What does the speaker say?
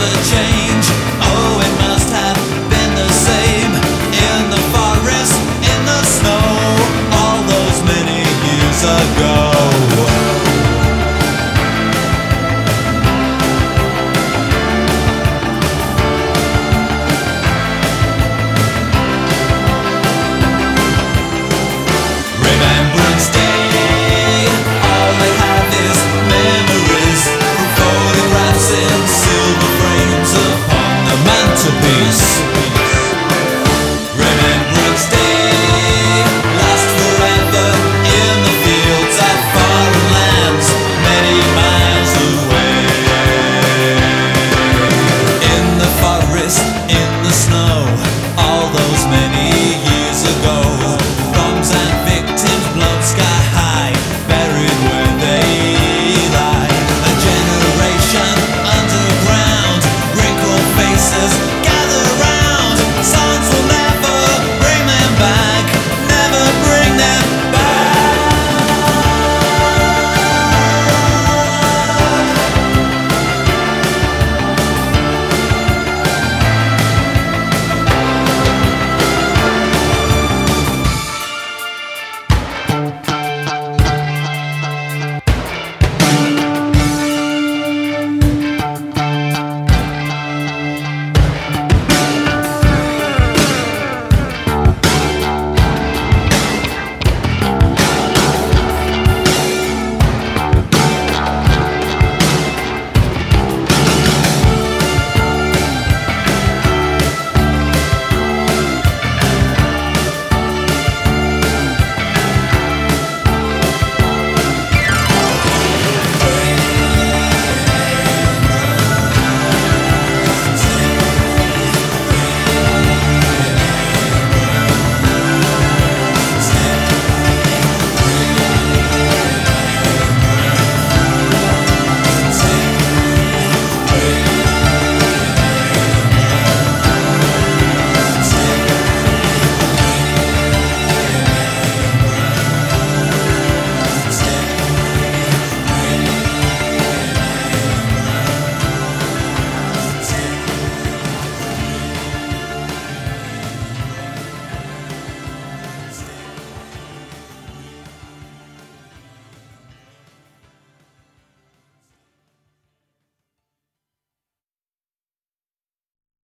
never change.